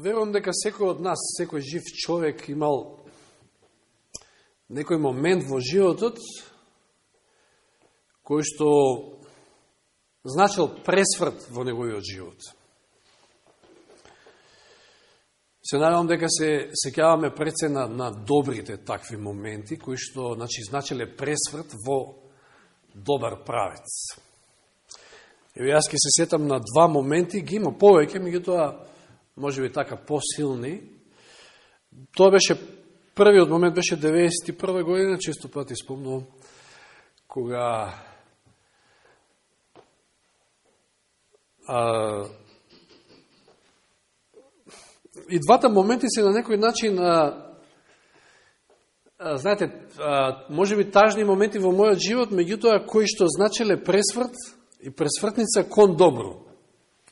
верувам дека секој од нас, секој жив човек имал некој момент во животот кој што значил пресврт во неговиот живот. Се надевам дека се сеќаваме преце на, на добрите такви моменти, кои што значи, значиле пресврт во добар правец. Еве јас ке се сетам на два моменти, ги има повеќе, меѓутоа може би така посилни. Тоа беше првиот момент беше 91 година, често пати спомнувам, кога а, и двата моменти се на некој начин а, а, знаете, а, може би тажни моменти во мојот живот, меѓутоа кои што значеле пресврт и пресвртница кон добро.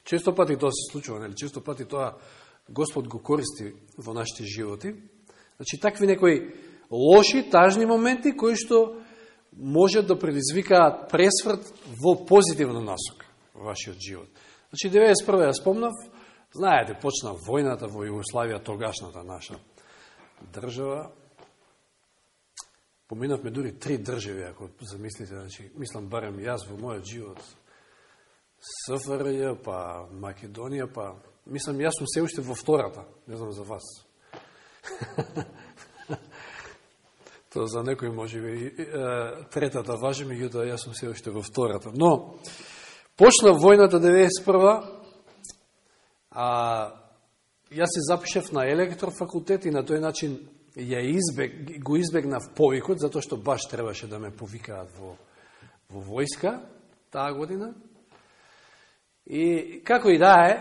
Често пати тоа се случува, нели? Често пати тоа Господ го користи во нашите животи. Значи, такви некои лоши, тажни моменти, кои што можат да предизвикаат пресврт во позитивна насока во вашиот живот. Значи, 91 ја спомнав, знаете, почна војната во Југославија, тогашната наша држава. Поминавме дури три држави, ако замислите, значи, мислам барем јас во мојот живот, СФРЈ, па Македонија, па... Мислам, јас сум се уште во втората, не знам за вас. Тоа за некој може би третата важи, меѓутоа јас сум се уште во втората. Но, почна војната 91 а јас се запишев на електрофакултет и на тој начин ја избег, го избегнав повикот, затоа што баш требаше да ме повикаат во, во војска таа година. И како и да е,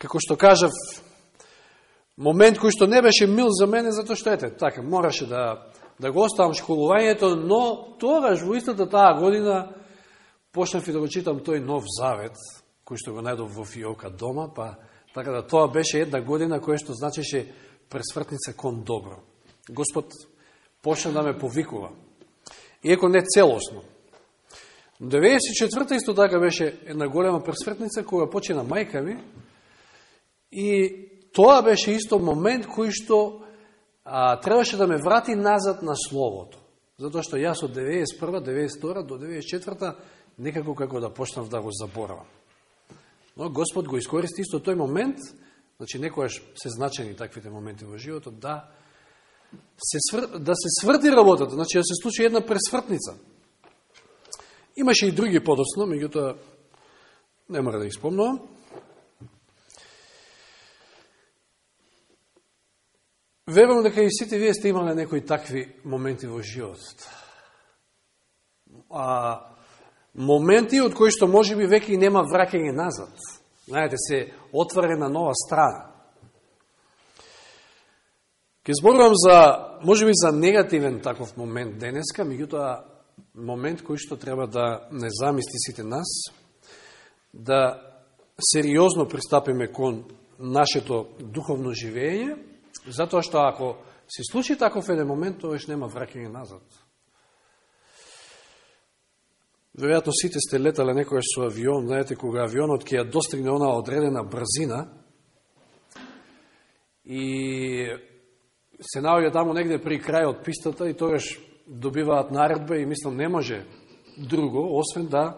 како што кажав, момент кој што не беше мил за мене, затоа што ете, така, мораше да, да го оставам школувањето, но тогаш во истата таа година почнав и да го читам тој нов завет, кој што го најдов во фиока дома, па така да тоа беше една година која што значеше пресвртница кон добро. Господ почна да ме повикува. Иеко не целосно, 94-та исто така беше една голема пресветница кога почина мајка ми и тоа беше исто момент кој што а, требаше да ме врати назад на Словото. Затоа што јас од 91 92 до 94 некако како да почнав да го заборавам. Но Господ го искористи исто тој момент, значи некојаш се значени таквите моменти во животот, да се, свр... да се сврти работата, значи да се случи една пресвртница. Имаше и други подосно, меѓутоа не мора да ги спомнувам. Верувам дека и сите вие сте имале некои такви моменти во животот. А, моменти од кои што може би веќе и нема враќање назад. Знаете, се отворена нова страна. Ке зборувам за, може би за негативен таков момент денеска, меѓутоа момент кој што треба да не замисли сите нас, да сериозно пристапиме кон нашето духовно живење, затоа што ако се случи таков еден момент, тоа нема враќање назад. Веројатно сите сте летале некојаш со авион, знаете, кога авионот ќе ја достигне она одредена брзина и се наоѓа таму негде при крајот пистата и тогаш добиваат наредба и мислам не може друго, освен да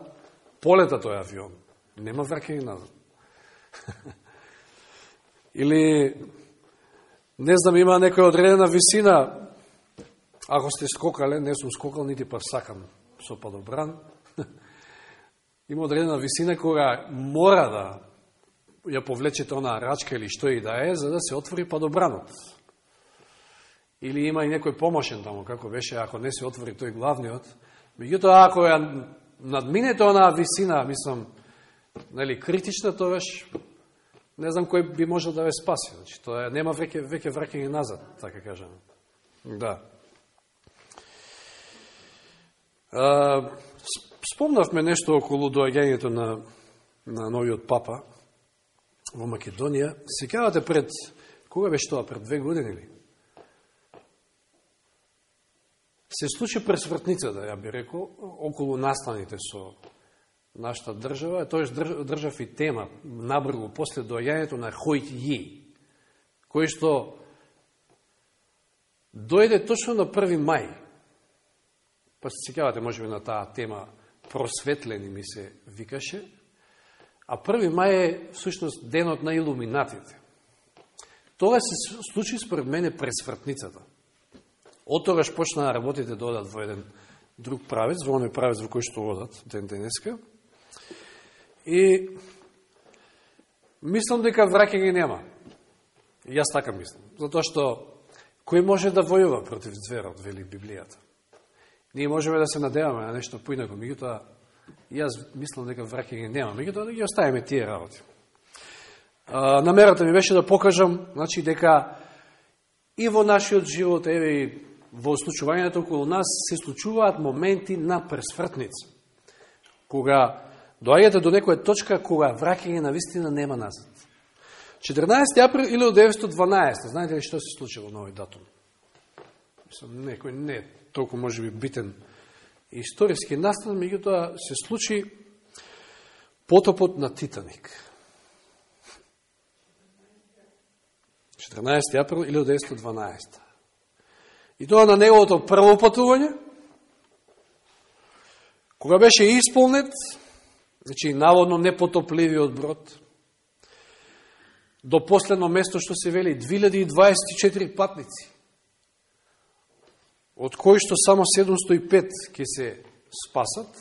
полета тој авион. Нема враќање назад. Или, не знам, има некоја одредена висина, ако сте скокале, не сум скокал, нити па сакам со падобран, има одредена висина кога мора да ја повлечете она рачка или што и да е, за да се отвори падобранот. Или има и некој помошен таму, како беше, ако не се отвори тој главниот. Меѓутоа, ако ја надминете онаа висина, мислам, нели, критична, тогаш не знам кој би можел да ве спаси. Значи, тоа нема веќе, веќе враќање назад, така кажам. Да. Спомнавме нешто околу доаѓањето на, на новиот папа во Македонија. Секавате пред, кога беше тоа, пред две години или? Се случи пресвртницата, ја би рекол, околу настаните со нашата држава, тој држав и тема набргу после дојањето на Хојт Ји, кој што дојде точно на 1. мај. Па се секјавате, може би, на таа тема просветлени ми се викаше, а 1. мај е всушност денот на илуминатите. Тоа се случи според мене пресвртницата. Од тогаш почнаа работите да одат во еден друг правец, во оној правец во кој што одат ден денеска. И мислам дека враќање нема. И јас така мислам. Затоа што кој може да војува против зверот, вели Библијата. Ние можеме да се надеваме на нешто поинако, меѓутоа јас мислам дека враќање нема, меѓутоа да ги оставиме тие работи. А, намерата ми беше да покажам, значи дека и во нашиот живот, еве и во случувањето околу нас се случуваат моменти на пресвртница. Кога доаѓате до некоја точка кога враќање на вистина нема назад. 14. април 1912, знаете ли што се случило на овој датум? Мислам, некој не толку може би битен историски настан, меѓутоа се случи потопот на Титаник. 14. април 1912. И тоа на неговото прво патување, кога беше исполнет, значи наводно непотопливиот брод, до последно место што се вели 2024 патници, од кои што само 705 ќе се спасат,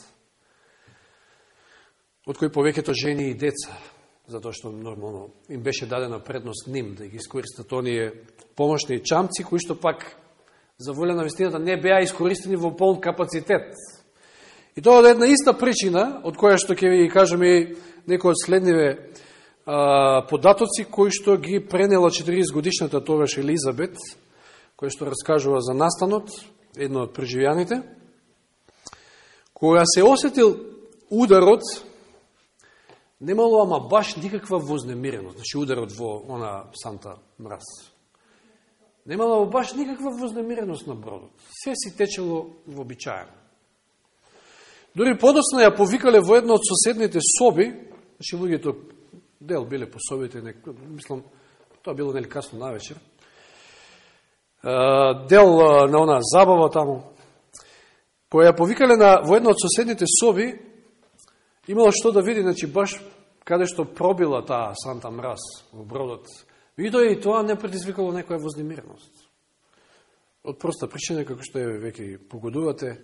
од кои повеќето жени и деца, затоа што нормално им беше дадена предност ним да ги искористат оние помошни чамци, кои што пак за волја на вистината не беа искористени во полн капацитет. И тоа е една иста причина, од која што ќе ви кажеме некои од следниве а, податоци, кои што ги пренела 40 годишната тогаш Елизабет, која што раскажува за настанот, едно од преживјаните, кога се осетил ударот, немало ама баш никаква вознемиреност, значи ударот во она Санта Мраз. Немало баш никаква вознемиреност на бродот. Се си течело вообичаено. Дори подосна ја повикале во една од соседните соби, значи луѓето дел биле по собите, не, мислам, тоа било нели касно на вечер, дел на она забава таму, која ја повикале на, во една од соседните соби, имало што да види, значи баш каде што пробила таа Санта Мраз во бродот, видо и тоа не предизвикало некоја вознемиреност. Од проста причина, како што е веќе погодувате,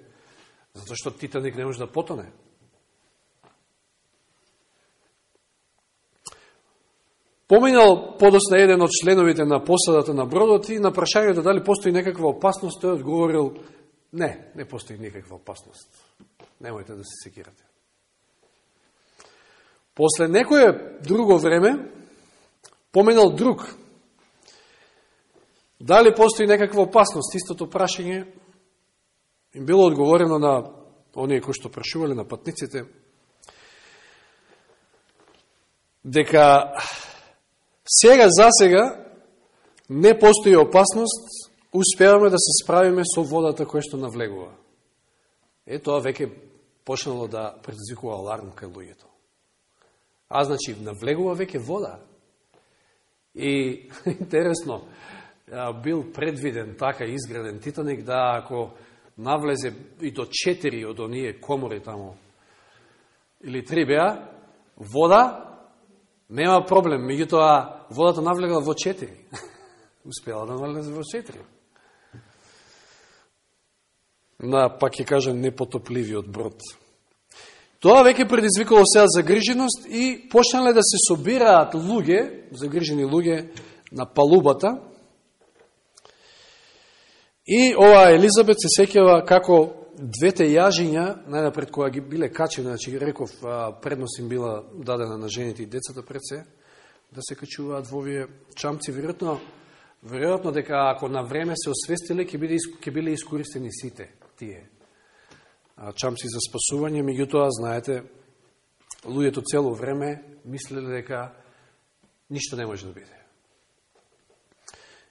Затоа што Титаник не може да потоне. Поминал подосна еден од членовите на посадата на бродот и на прашањето дали постои некаква опасност, тој одговорил, не, не постои никаква опасност. Немојте да се секирате. После некое друго време, поминал друг, дали постои некаква опасност, истото прашање им било одговорено на оние кои што прашувале на патниците, дека сега за сега не постои опасност, успеваме да се справиме со водата која што навлегува. Е, тоа веќе почнало да предизвикува аларм кај луѓето. А значи, навлегува веќе вода. И интересно, бил предвиден така изграден Титаник да ако навлезе и до четири од оние комори таму, или три беа, вода, нема проблем, меѓутоа водата навлегла во четири. Успела да навлезе во четири. На, пак ќе кажем, непотопливиот брод. Тоа веќе предизвикало сега загриженост и почнале да се собираат луѓе, загрижени луѓе на палубата, И ова Елизабет се сеќава како двете јажиња, најнапред која ги биле качени, значи реков, предност им била дадена на жените и децата пред се, да се качуваат во овие чамци, веројатно, веројатно дека ако на време се освестиле, ќе биле, ќе биле искористени сите тие чамци за спасување, меѓутоа, знаете, луѓето цело време мислеле дека ништо не може да биде.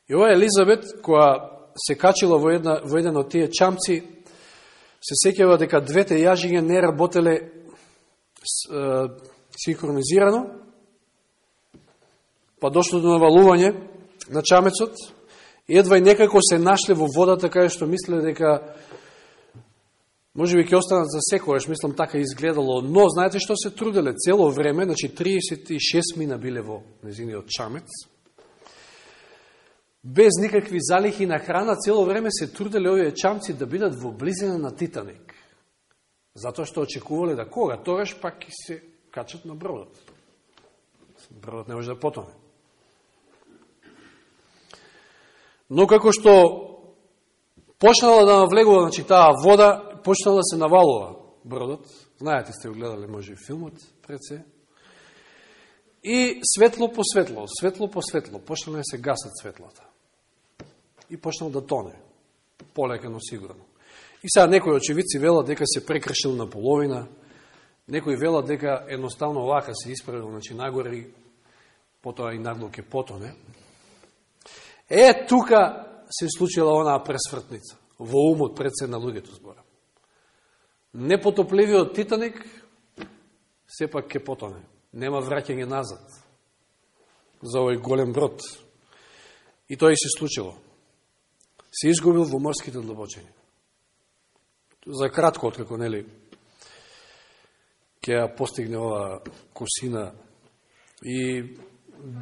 И ова Елизабет, која се качила во, една, во еден од тие чамци, се секјава дека двете јажиња не работеле синхронизирано, па дошло до навалување на чамецот, и едва и некако се нашле во водата, кај што мислеле дека може би ќе останат за секојаш, мислам така изгледало, но знаете што се труделе цело време, значи 36 мина биле во незиниот чамец, без никакви залихи на храна, цело време се труделе овие чамци да бидат во близина на Титаник. Затоа што очекувале да кога, тогаш пак ќе се качат на бродот. Бродот не може да потоне. Но како што почнала да навлегува, значи таа вода, почнала да се навалува бродот. Знаете, сте го гледале, може, филмот пред се. И светло по светло, светло по светло, почнала да се гасат светлата. И почнал да тоне. Полека, но сигурно. И сега некои очевидци велат дека се прекршил на половина, некои велат дека едноставно лака се исправил, значи нагори, потоа и нагло ке потоне. Е, тука се случила онаа пресвртница, во умот пред се на луѓето збора. Непотопливиот Титаник сепак ќе потоне. Нема враќање назад за овој голем брод. И тоа и се случило. Се изгубил во морските длабочини за кратко, откако, нели, ќе ја постигне ова косина. И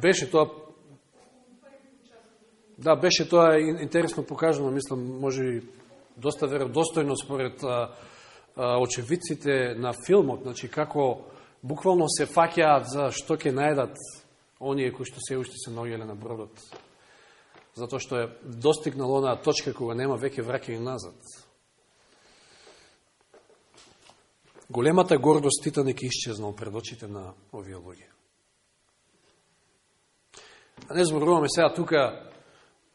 беше тоа Да, беше тоа интересно покажано, мислам, може и доста веродостојно според а, очевидците на филмот, значи како буквално се фаќаат за што ќе најдат оние кои што се уште се ногеле на бродот. Затоа што е достигнало онаа точка кога нема веќе враќање назад. Големата гордост Титаник исчезнал пред очите на овие луѓе. А не зборуваме сега тука,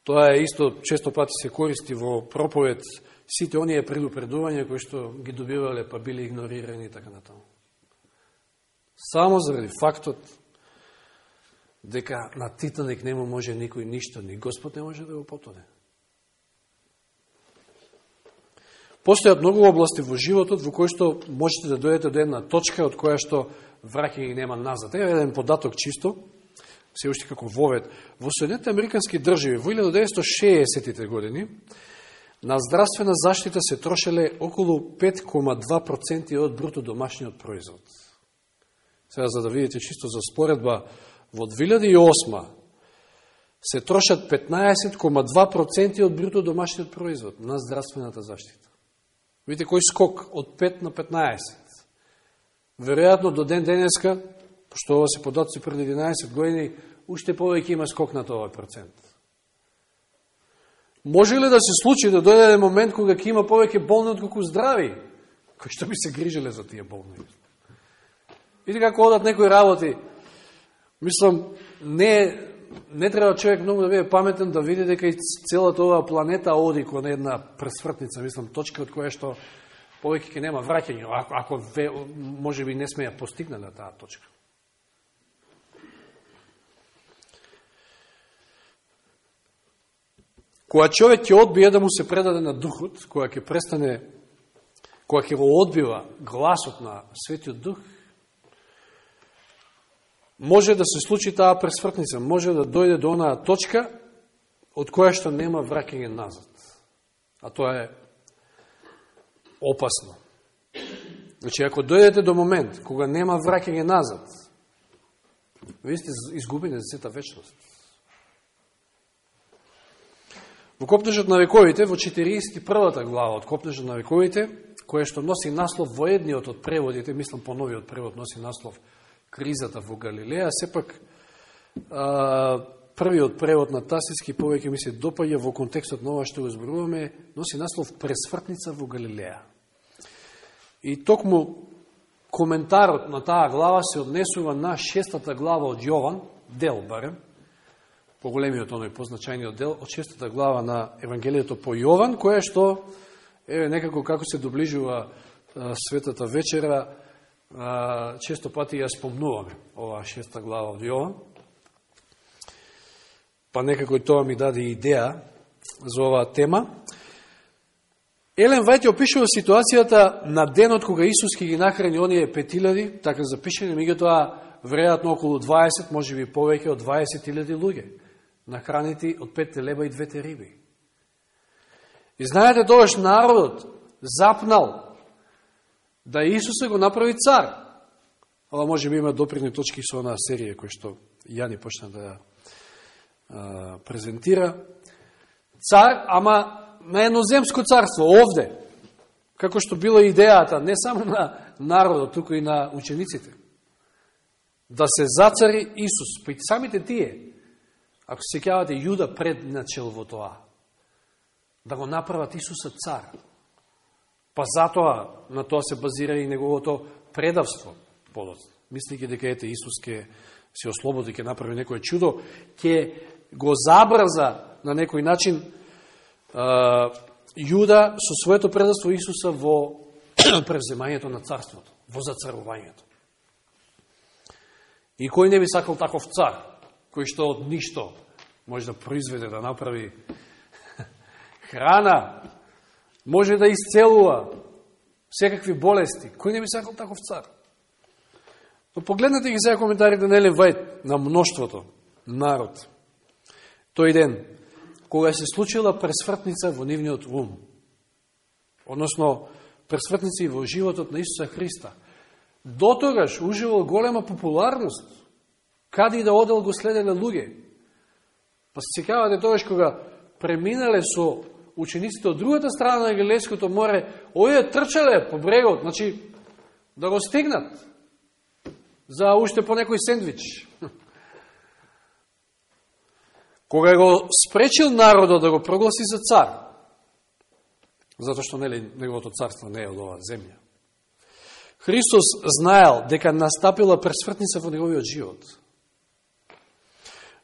тоа е исто, често пати се користи во проповед, сите оние предупредувања кои што ги добивале, па били игнорирани и така натаму. Само заради фактот дека на Титаник нема може никој ништо, ни Господ не може да го потоне. Постојат многу области во животот во кои што можете да дојдете до една точка од која што враќање нема назад. Ева еден податок чисто, се уште како вовет. Во Соединените Американски држави во 1960 години на здравствена заштита се трошеле околу 5,2% од бруто домашниот производ. Сега за да видите чисто за споредба, во 2008 се трошат 15,2% од бруто домашниот производ на здравствената заштита. Видите кој скок од 5 на 15. Веројатно до ден денеска, пошто ова се податци пред 11 години, уште повеќе има скок на тоа процент. Може ли да се случи да дојде момент кога ќе има повеќе болни од колку здрави, кои што би се грижеле за тие болни? Видите како одат некои работи. Мислам, не не треба човек многу да биде паметен да види дека и целата оваа планета оди кон една пресвртница, мислам, точка од која што повеќе ќе нема враќање, ако, ако ве, може би не сме ја постигнале таа точка. Кога човек ќе одбие да му се предаде на духот, кога ќе престане, кога ќе го одбива гласот на Светиот Дух, може да се случи таа пресвртница, може да дојде до онаа точка од која што нема враќање назад. А тоа е опасно. Значи, ако дојдете до момент кога нема враќање назад, вие сте изгубени за сета вечност. Во Копнежот на вековите, во 41-та глава од Копнежот на вековите, која што носи наслов во едниот од преводите, мислам по новиот превод носи наслов кризата во Галилеја, сепак а, првиот превод на Тасиски повеќе ми се допаѓа во контекстот на ова што го зборуваме, носи наслов Пресвртница во Галилеја. И токму коментарот на таа глава се однесува на шестата глава од Јован, дел барем, поголемиот оној позначајниот дел, од шестата глава на Евангелието по Јован, кое што, еве, некако како се доближува а, светата вечера, често пати ја спомнуваме оваа шеста глава од Јован. Па некако и тоа ми даде идеја за оваа тема. Елен Вајт опишува ситуацијата на денот кога Исус ќе ги нахрани оние петилади, така запишени, меѓутоа веројатно околу 20, може би повеќе од 20.000 луѓе, нахранити од петте леба и двете риби. И знаете, тогаш народот запнал да Исуса го направи цар. Ова може би има доприни точки со онаа серија која што Јани почна да ја презентира. Цар, ама на едноземско царство, овде, како што била идејата не само на народот, туку и на учениците. Да се зацари Исус, па и самите тие, ако се кјавате Јуда предначел во тоа, да го направат Исуса цар. Па затоа на тоа се базира и неговото предавство подоцна. Мислики дека ете Исус ке се ослободи, ке направи некој чудо, ке го забрза на некој начин Јуда со своето предавство Исуса во превземањето на царството, во зацарувањето. И кој не би сакал таков цар, кој што од ништо може да произведе, да направи храна, може да исцелува секакви болести. Кој не би сакал таков цар? Но погледнете ги сега коментарите на Елен Вајт на мноштвото народ. Тој ден, кога се случила пресвртница во нивниот ум, односно пресвртници во животот на Исуса Христа, дотогаш уживал голема популарност, каде и да одел го следеле луѓе. Па се секавате тогаш кога преминале со учениците од другата страна на Галилејското море, овие трчале по брегот, значи да го стигнат за уште по некој сендвич. Кога го спречил народот да го прогласи за цар, затоа што нели неговото царство не е од оваа земја. Христос знаел дека настапила пресвртница во неговиот живот.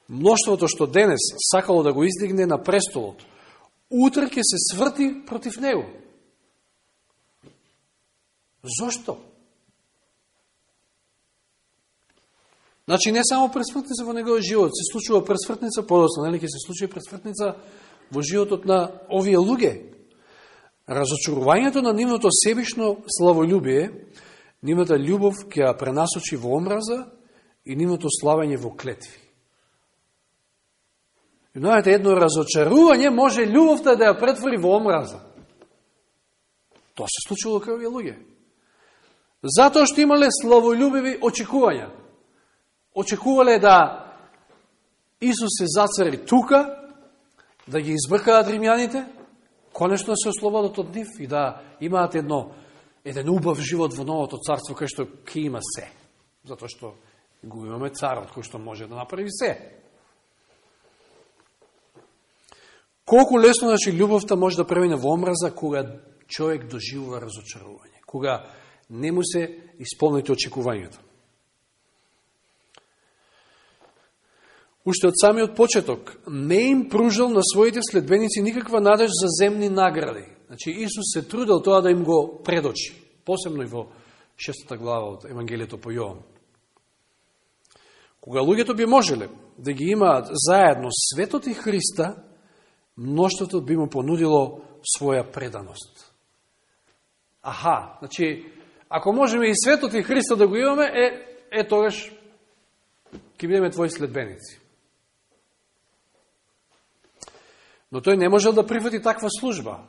Мноштвото што денес сакало да го издигне на престолот, утре ќе се сврти против него. Зошто? Значи, не само пресвртница во неговиот живот, се случува пресвртница, подоцна, нели ќе се случи пресвртница во животот на овие луѓе. Разочарувањето на нивното себишно славолюбие, нивната љубов ќе ја пренасочи во омраза и нивното славање во клетви. Знаете, едно разочарување може љубовта да ја претвори во омраза. Тоа се случило кај овие луѓе. Затоа што имале славолюбиви очекувања. Очекувале да Исус се зацари тука, да ги избркаат римјаните, конечно се ослободат од нив и да имаат едно, еден убав живот во новото царство, кај што ке има се. Затоа што го имаме царот кој што може да направи се. Колку лесно, значи, љубовта може да премине во омраза кога човек доживува разочарување, кога не му се исполните очекувањето. Уште од самиот почеток не им пружал на своите следбеници никаква надеж за земни награди. Значи, Исус се трудел тоа да им го предочи, посебно и во шестата глава од Евангелието по Јован. Кога луѓето би можеле да ги имаат заедно светот и Христа, мноштото би му понудило своја преданост. Аха, значи, ако можеме и светот и Христа да го имаме, е, е тогаш ќе бидеме твои следбеници. Но тој не можел да прифати таква служба.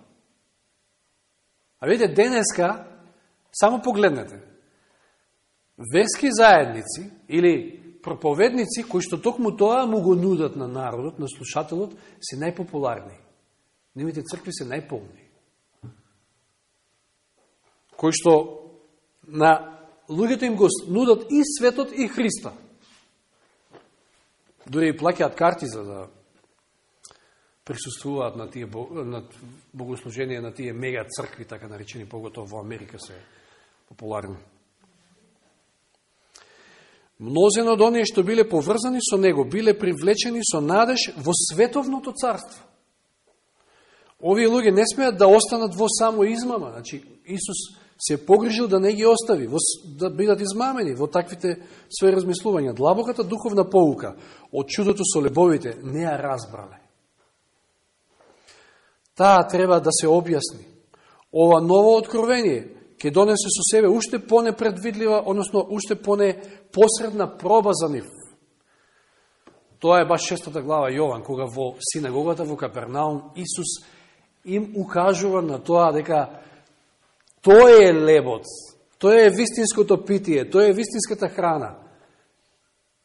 А видите, денеска, само погледнете, верски заедници или проповедници кои што токму тоа му го нудат на народот, на слушателот, се најпопуларни. Нивите цркви се најполни. Кои што на луѓето им го нудат и светот и Христа. Дори и плакеат карти за да присуствуваат на тие на богослужение на тие мега цркви, така наречени, поготово во Америка се популарни. Мнозено од оние што биле поврзани со него, биле привлечени со надеж во световното царство. Овие луѓе не смеат да останат во само измама. Значи, Исус се погрижил да не ги остави, во, да бидат измамени во таквите свои размислувања. Длабоката духовна поука од чудото со лебовите не ја разбрале. Таа треба да се објасни. ова ново откровение ќе донесе со себе уште понепредвидлива, односно уште поне посредна проба за нив. Тоа е баш шестата глава Јован, кога во синагогата во Капернаум Исус им укажува на тоа дека тој е лебот, тој е вистинското питие, тој е вистинската храна.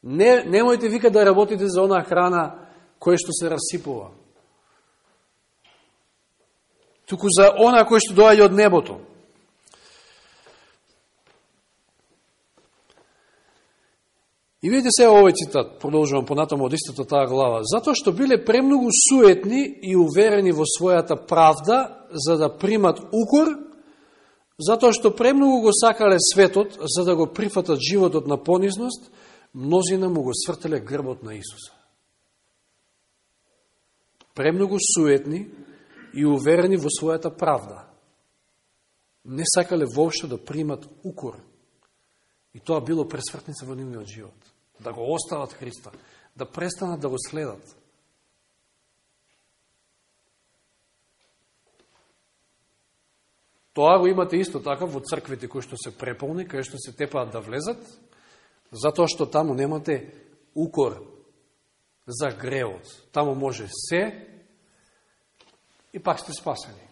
Не, немојте вика да работите за она храна која што се расипува. Туку за она кој што доаѓа од небото. И видите се овој цитат, продолжувам понатаму од истата таа глава. Затоа што биле премногу суетни и уверени во својата правда, за да примат укор, затоа што премногу го сакале светот, за да го прифатат животот на понизност, мнозина му го свртеле грбот на Исуса. Премногу суетни и уверени во својата правда. Не сакале воопшто да примат укор. И тоа било пресвртница во нивниот живот да го остават Христа, да престанат да го следат. Тоа го имате исто така во црквите кои што се преполни, кај што се тепаат да влезат, затоа што таму немате укор за гревот. Таму може се и пак сте спасени.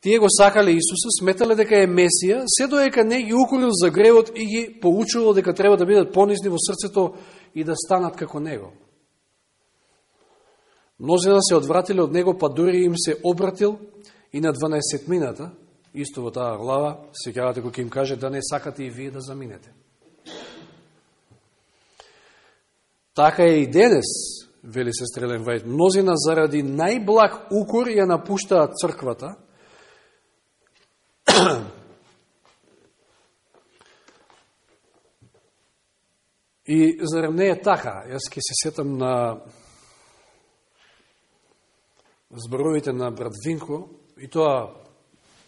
Тие го сакале Исуса, сметале дека е Месија, се доека не ги укорил за гревот и ги поучувал дека треба да бидат понизни во срцето и да станат како Него. Мнозина да се одвратиле од Него, па дури им се обратил и на 12 мината, исто во таа глава, се кјавате кој им каже да не сакате и вие да заминете. Така е и денес, вели се Стрелен Вајд, мнозина заради најблаг укор ја напуштаат црквата, И зарем не е така? Јас ке се сетам на зборовите на брат Винко, и тоа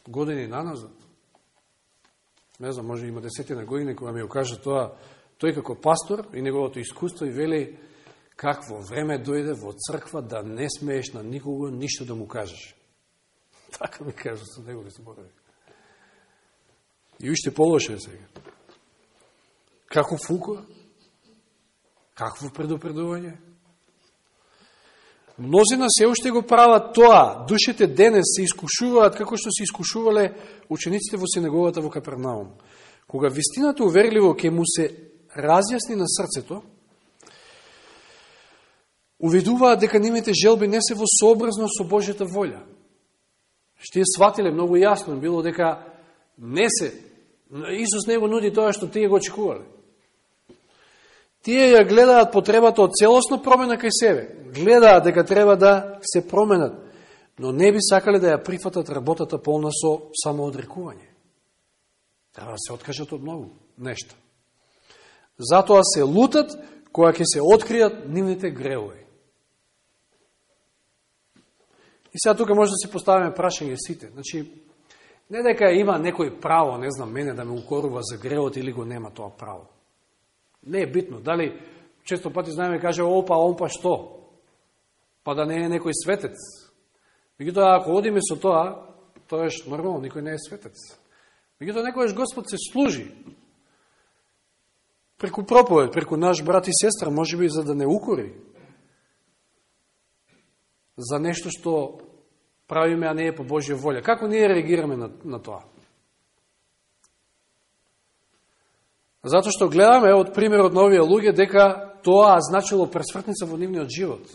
години наназад. Не знам, може има десетина години кога ми го тоа, тој како пастор и неговото искуство и вели какво време дојде во црква да не смееш на никого ништо да му кажеш. Така ми кажа со негови зборови. И уште полоше сега. Како фуко? Какво предупредување? Мнозина се уште го прават тоа. Душите денес се искушуваат како што се искушувале учениците во синагогата во Капернаум. Кога вистината уверливо ке му се разјасни на срцето, увидуваат дека нивните желби не се во сообразно со Божјата волја. Што ја сватиле многу јасно било дека не се Исус не го нуди тоа што тие го очекувале. Тие ја гледаат потребата од целосно промена кај себе. Гледаат дека треба да се променат, но не би сакале да ја прифатат работата полна со самоодрекување. Треба да се откажат од многу нешта. Затоа се лутат која ќе се откријат нивните гревови. И сега тука може да се поставиме прашање сите. Значи, Не дека има некој право, не знам, мене да ме укорува за греот или го нема тоа право. Не е битно. Дали, често пати знаеме, каже, опа, опа што? Па да не е некој светец. Меѓутоа, ако одиме со тоа, тоа еш нормално, никој не е светец. Меѓутоа, некојаш Господ се служи. Преку проповед, преку наш брат и сестра, може би за да не укори. За нешто што правиме, а не е по Божја волја. Како ние реагираме на, на тоа? Затоа што гледаме од примерот на овие луѓе дека тоа значило пресвртница во нивниот живот,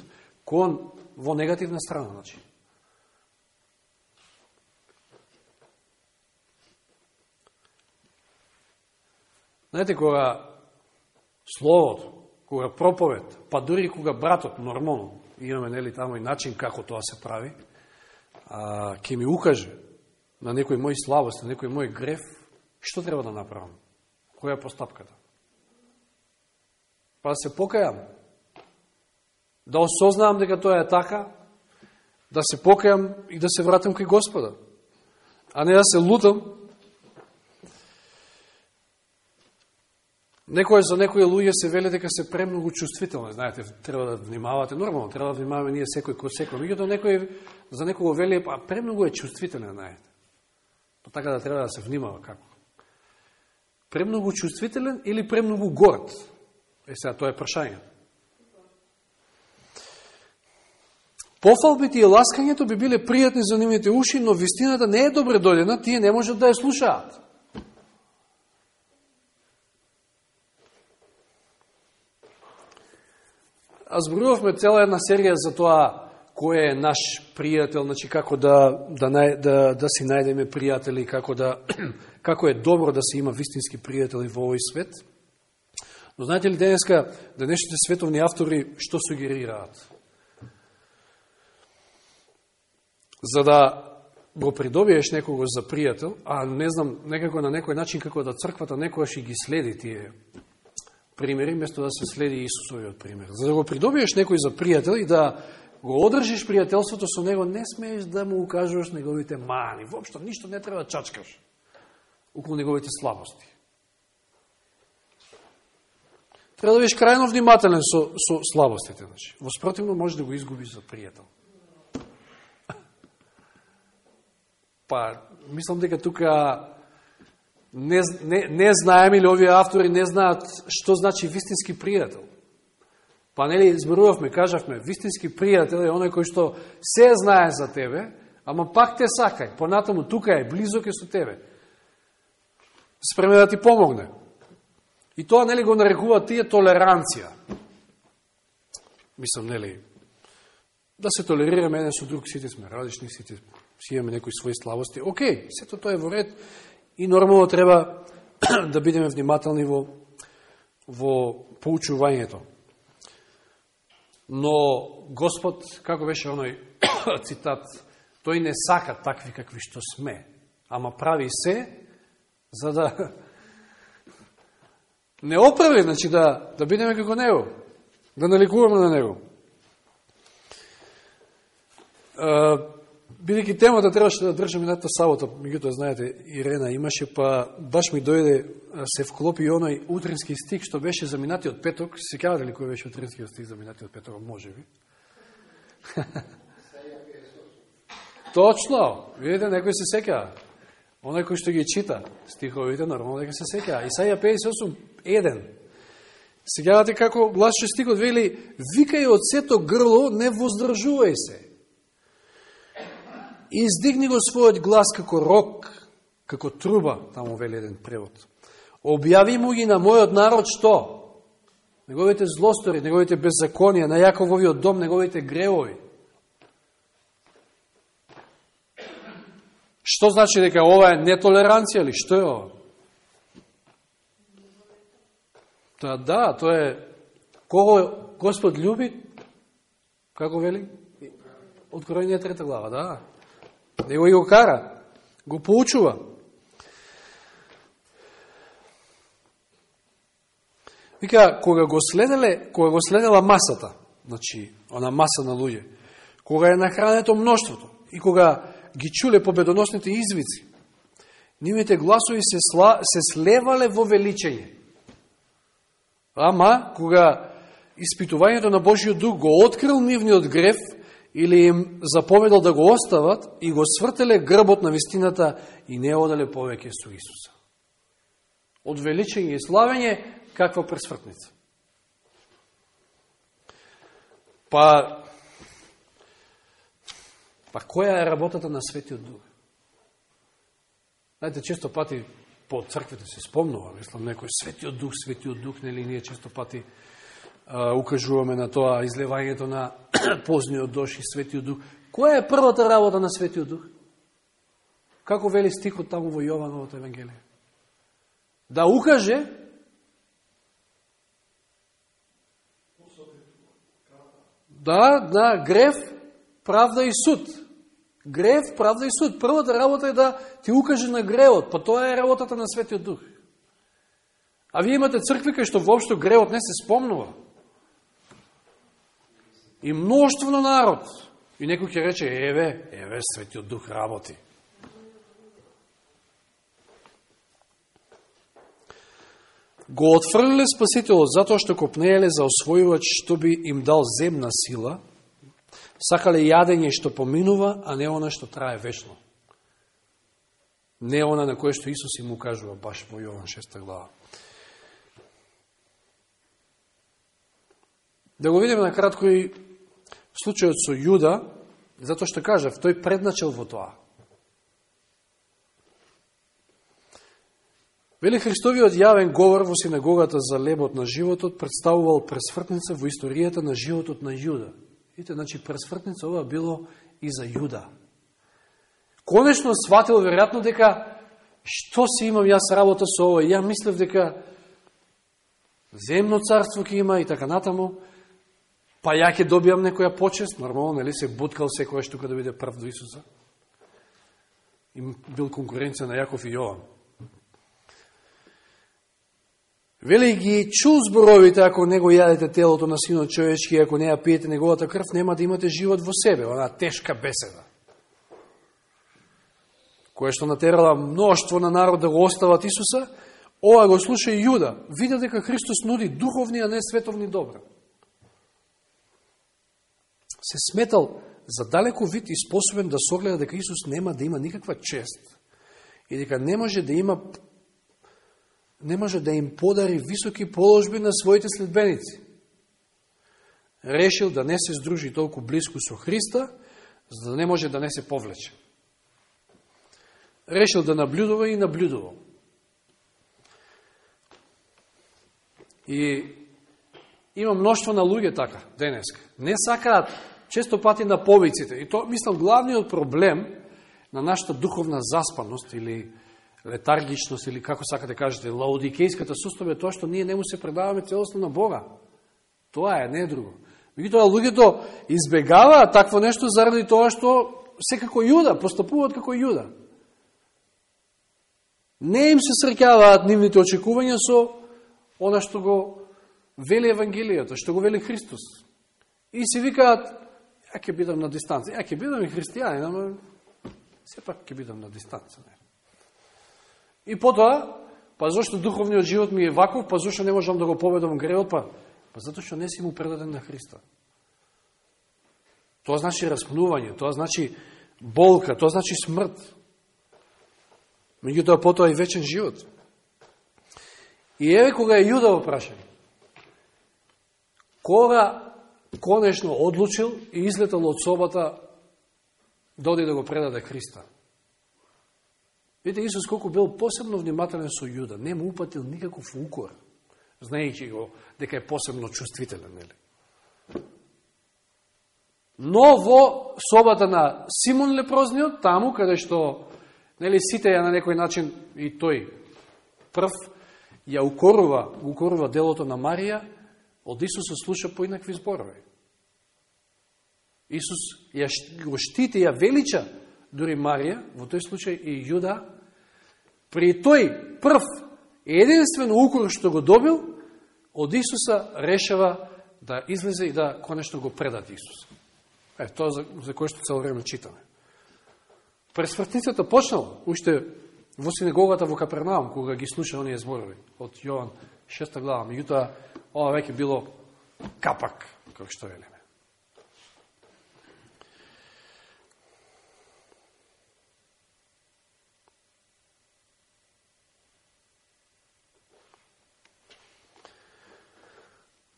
кон во негативна страна, значи. Знаете, кога словото, кога проповед, па дури кога братот, нормално, имаме нели тамо и начин како тоа се прави, а, ке ми укаже на некој мој слабост, на некој мој греф, што треба да направам? Која е постапката? Па да се покајам, да осознавам дека тоа е така, да се покајам и да се вратам кај Господа, а не да се лутам Некој за некои луѓе се вели дека се премногу чувствителни, знаете, треба да внимавате, нормално, треба да внимаваме ние секој кој секој. Меѓутоа некој за некого вели, па премногу е чувствителен, знаете. Па така да треба да се внимава како. Премногу чувствителен или премногу горд? Е сега, тоа е прашање. Пофалбите и ласкањето би биле пријатни за нивните уши, но вистината не е добре дојдена, тие не можат да ја слушаат. А зборувавме цела една серија за тоа кој е наш пријател, значи како да, да, да, да си најдеме пријатели, како, да, како е добро да се има вистински пријатели во овој свет. Но знаете ли денеска, денешните световни автори што сугерираат? За да го придобиеш некого за пријател, а не знам, некако на некој начин како да црквата некојаш и ги следи тие примери, место да се следи Исусовиот пример. За да го придобиеш некој за пријател и да го одржиш пријателството со него, не смееш да му укажуваш неговите мани. Вопшто, ништо не треба да чачкаш околу неговите слабости. Треба да биш крајно внимателен со, со слабостите. Значи. Во спротивно може да го изгубиш за пријател. Па, мислам дека тука не, не, не знаеме или овие автори не знаат што значи вистински пријател. Па нели изборувавме, кажавме, вистински пријател е оној кој што се знае за тебе, ама пак те сакај, понатаму тука е, близок е со тебе. Спреме да ти помогне. И тоа нели го нарекува тие толеранција. Мислам, нели, да се толерираме еден со друг, сите сме различни, сите си имаме некои своји слабости. Океј, сето тоа е во ред И нормално треба да бидеме внимателни во, во поучувањето. Но Господ, како беше оној цитат, тој не сака такви какви што сме, ама прави се за да не оправи, значи да, да бидеме како Него, да наликуваме на Него. Бидејќи темата требаше да држам мината сабота, меѓутоа знаете, Ирена имаше, па баш ми дојде, се вклопи оној утрински стик што беше за минатиот петок. Се сеќавате ли кој беше утринскиот стик за минатиот петок? Може би. Точно! Видите, некој се сеќава. Оној кој што ги чита стиховите, нормално дека се сеќава. Исаја 58, 1. Сеќавате како гласче стикот вели, викај од сето грло, не воздржувај се издигни го својот глас како рок, како труба, таму вели еден превод. Објави му ги на мојот народ што? Неговите злостори, неговите беззаконија, на Јакововиот дом, неговите гревови. Што значи дека ова е нетолеранција или што е ова? Тоа да, тоа е кого Господ љуби, како вели? Откројниот трета глава, да. Него и го кара, го поучува. Вика, кога го следеле, кога го следела масата, значи, она маса на луѓе, кога е нахрането мноштвото и кога ги чуле победоносните извици, нивните гласови се, сла, се слевале во величење. Ама, кога испитувањето на Божиот дух го открил нивниот греф, или им заповедал да го остават и го свртеле грбот на вистината и не оделе повеќе со Исуса. Од величење и славење, каква пресвртница. Па, па која е работата на Светиот Дух? Знаете, често пати по црквите се спомнува, мислам, некој Светиот Дух, Светиот Дух, нели ние често пати укажуваме на тоа излевањето на позниот дош и светиот дух. Која е првата работа на светиот дух? Како вели стихот таму во Јовановото Евангелие? Да укаже Да, да, греф, правда и суд. Греф, правда и суд. Првата работа е да ти укаже на гревот, па тоа е работата на Светиот Дух. А вие имате цркви кај што воопшто гревот не се спомнува и мноштво на народ. И некој ќе рече, еве, еве, Светиот Дух работи. го отфрлиле Спасителот затоа што копнееле за освојувач што би им дал земна сила, сакале јадење што поминува, а не она што трае вечно. Не она на кое што Исус им укажува баш во Јован 6 глава. Да го видиме на кратко и случајот со Јуда, затоа што кажав, тој предначел во тоа. Вели Христовиот јавен говор во синагогата за лебот на животот представувал пресвртница во историјата на животот на Јуда. Видите, значи пресвртница ова било и за Јуда. Конечно сватил веројатно дека што си имам јас работа со ова, ја мислев дека земно царство ќе има и така натаму, па ја ќе добијам некоја почест, нормално, нели се буткал секоја штука да биде прв до Исуса. Им бил конкуренција на Јаков и Јован. Вели ги чу зборовите, ако не го јадете телото на синот човечки, ако не ја пиете неговата крв, нема да имате живот во себе. Она тешка беседа. Која што натерала мноштво на народ да го остават Исуса, ова го слуша и Јуда. Виде дека Христос нуди духовни, а не световни добра се сметал за далеко вид и способен да согледа дека Исус нема да има никаква чест и дека не може да има не може да им подари високи положби на своите следбеници. Решил да не се здружи толку близко со Христа, за да не може да не се повлече. Решил да наблюдува и наблюдувал. И има мноштво на луѓе така, денеска. Не сакаат често пати на повиците. И то, мислам, главниот проблем на нашата духовна заспаност или летаргичност, или како сакате да кажете, лаудикејската сустава е тоа што ние не му се предаваме целосно на Бога. Тоа е, не е друго. Меѓутоа, луѓето избегаваат такво нешто заради тоа што секако јуда, постапуваат како јуда. Не им се срекаваат нивните очекувања со она што го вели Евангелијата, што го вели Христос. И се викаат, ја ќе бидам на дистанција, Ја ќе бидам и христијанин, ама сепак ќе бидам на дистанција. И потоа, па зашто духовниот живот ми е ваков, па зашто не можам да го победам греот, па, па затоа што не си му предаден на Христа. Тоа значи распнување, тоа значи болка, тоа значи смрт. Меѓутоа потоа и вечен живот. И еве кога е Јуда опрашен, кога конечно одлучил и излетал од собата да доди да го предаде Христа. Видите, Исус колку бил посебно внимателен со Јуда, не му упатил никаков укор, знаејќи го дека е посебно чувствителен, нели? Но во собата на Симон Лепрозниот, таму каде што нели сите ја на некој начин и тој прв ја укорува, укорува делото на Марија, од Исуса слуша поинакви зборови. Исус ја го штити, ја велича дури Марија, во тој случај и Јуда, при тој прв единствен укор што го добил, од Исуса решава да излезе и да конечно го предат Исус. Е, тоа за, за кое што цело време читаме. Пресвртницата почнала, уште во синагогата во Капернаум, кога ги слуша оние зборови од Јован 6 глава, меѓутоа ова веќе било капак, како што велиме.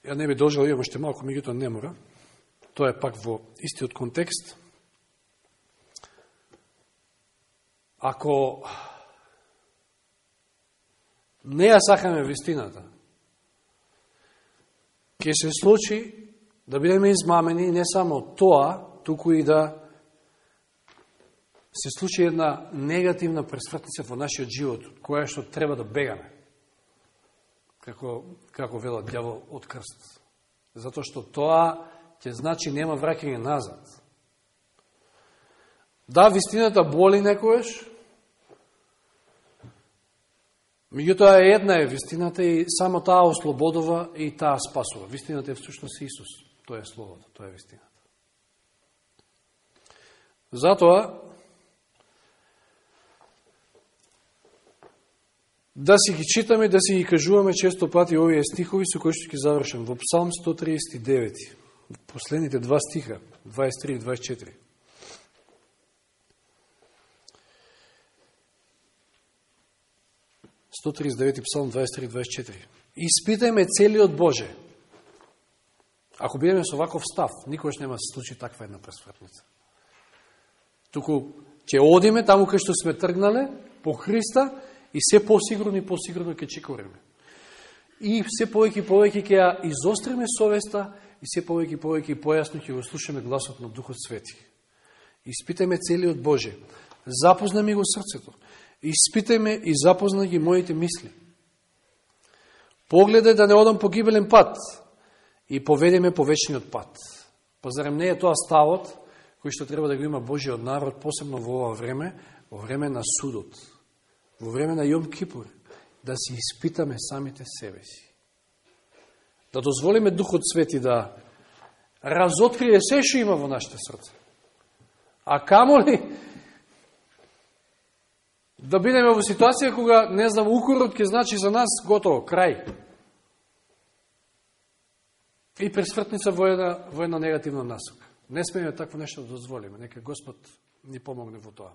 Ја не би дожел, имам още малко, меѓутоа не мора. Тоа е пак во истиот контекст. Ако не ја сакаме вистината, ќе се случи да бидеме измамени не само тоа, туку и да се случи една негативна пресвртница во нашиот живот, која што треба да бегаме како, како велат дјавол од крст. Затоа што тоа ќе значи нема враќање назад. Да, вистината боли некојаш, меѓутоа една е вистината и само таа ослободува и таа спасува. Вистината е всушност Исус. Тоа е Словото, тоа е вистината. Затоа, да си ги читаме, да си ги кажуваме често пати овие стихови со кои што ќе завршам. Во Псалм 139, последните два стиха, 23 и 24. ...139 псалм 23-24. Испитајме целиот Боже. Ако бидеме со ваков став, никош нема да се случи таква една пресвртница. Туку ќе одиме таму кај што сме тргнале, по Христа, и се посигурно и посигурно ќе чекориме. И се повеќе и повеќе ќе ја изостриме совеста и се повеќе и повеќе и појасно ќе го слушаме гласот на Духот Свети. Испитаме целиот Боже. Запознаме го срцето. Испитајме и запознај ги моите мисли. Погледај да не одам по гибелен пат и поведеме по вечниот пат. Па зарем не е тоа ставот кој што треба да го има Божиот народ, посебно во ова време, во време на судот, во време на Јом Кипур, да се испитаме самите себе си. Да дозволиме Духот Свети да разоткрие се што има во нашите срце. А камо ли да бидеме во ситуација кога, не знам, укорот ќе значи за нас готово, крај. И пресвртница во една, во една негативна насока. Не смееме такво нешто да дозволиме. Нека Господ ни помогне во тоа.